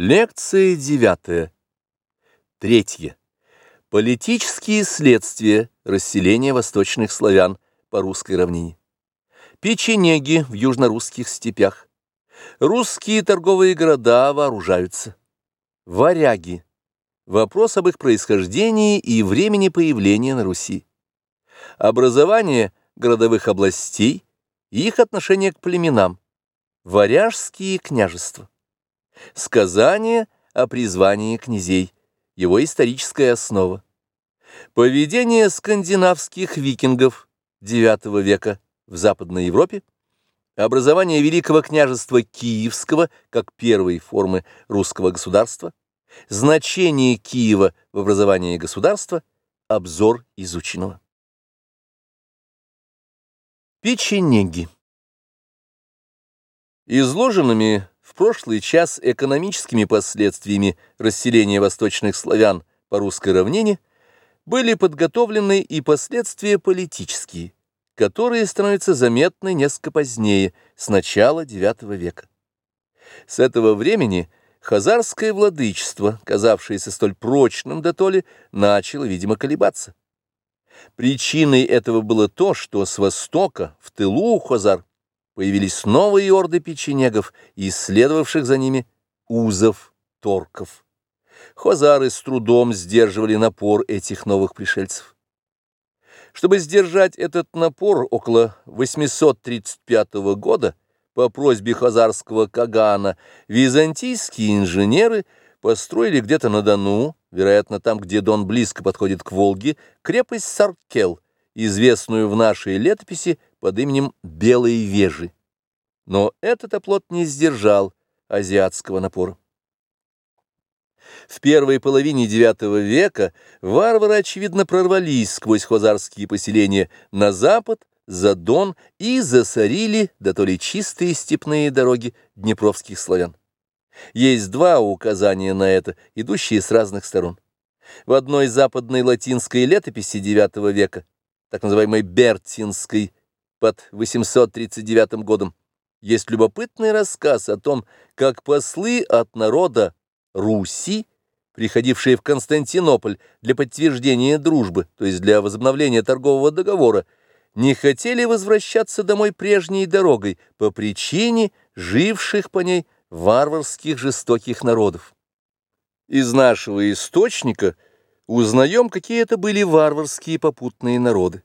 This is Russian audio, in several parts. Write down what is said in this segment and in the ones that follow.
Лекция девятая. Третье. Политические следствия расселения восточных славян по русской равнине. Печенеги в южнорусских степях. Русские торговые города вооружаются. Варяги. Вопрос об их происхождении и времени появления на Руси. Образование городовых областей и их отношение к племенам. Варяжские княжества. Сказание о призвании князей, его историческая основа. Поведение скандинавских викингов IX века в Западной Европе, образование Великого княжества Киевского как первой формы русского государства, значение Киева в образовании государства, обзор изученного. Печенеги. Изложенными в прошлый час экономическими последствиями расселения восточных славян по русской равнине были подготовлены и последствия политические, которые становятся заметны несколько позднее, с начала IX века. С этого времени хазарское владычество, казавшееся столь прочным до толи, начало, видимо, колебаться. Причиной этого было то, что с востока, в тылу у хазар, появились новые орды печенегов и следовавших за ними узов, торков. Хозары с трудом сдерживали напор этих новых пришельцев. Чтобы сдержать этот напор около 835 года, по просьбе хазарского Кагана, византийские инженеры построили где-то на Дону, вероятно, там, где Дон близко подходит к Волге, крепость Саркел, известную в нашей летописи под именем Белой Вежи. Но этот оплот не сдержал азиатского напора. В первой половине IX века варвары, очевидно, прорвались сквозь хозарские поселения на запад, за Дон и засорили до то ли чистые степные дороги днепровских славян. Есть два указания на это, идущие с разных сторон. В одной западной латинской летописи IX века, так называемой Бертинской, под 839 годом, есть любопытный рассказ о том, как послы от народа Руси, приходившие в Константинополь для подтверждения дружбы, то есть для возобновления торгового договора, не хотели возвращаться домой прежней дорогой по причине живших по ней варварских жестоких народов. Из нашего источника узнаем, какие это были варварские попутные народы.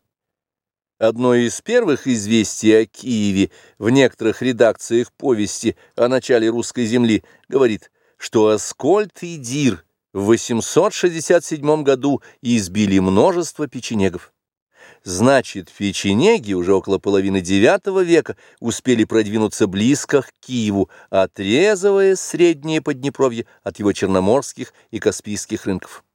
Одно из первых известий о Киеве в некоторых редакциях повести о начале русской земли говорит, что Аскольд и Дир в 867 году избили множество печенегов. Значит, печенеги уже около половины IX века успели продвинуться близко к Киеву, отрезывая среднее Поднепровье от его черноморских и каспийских рынков.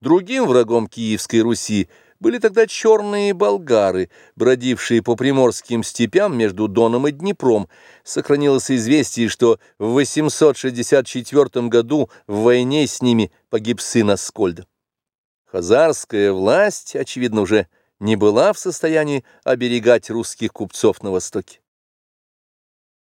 Другим врагом Киевской Руси были тогда черные болгары, бродившие по приморским степям между Доном и Днепром. Сохранилось известие, что в 864 году в войне с ними погиб сын Аскольда. Хазарская власть, очевидно, уже не была в состоянии оберегать русских купцов на Востоке.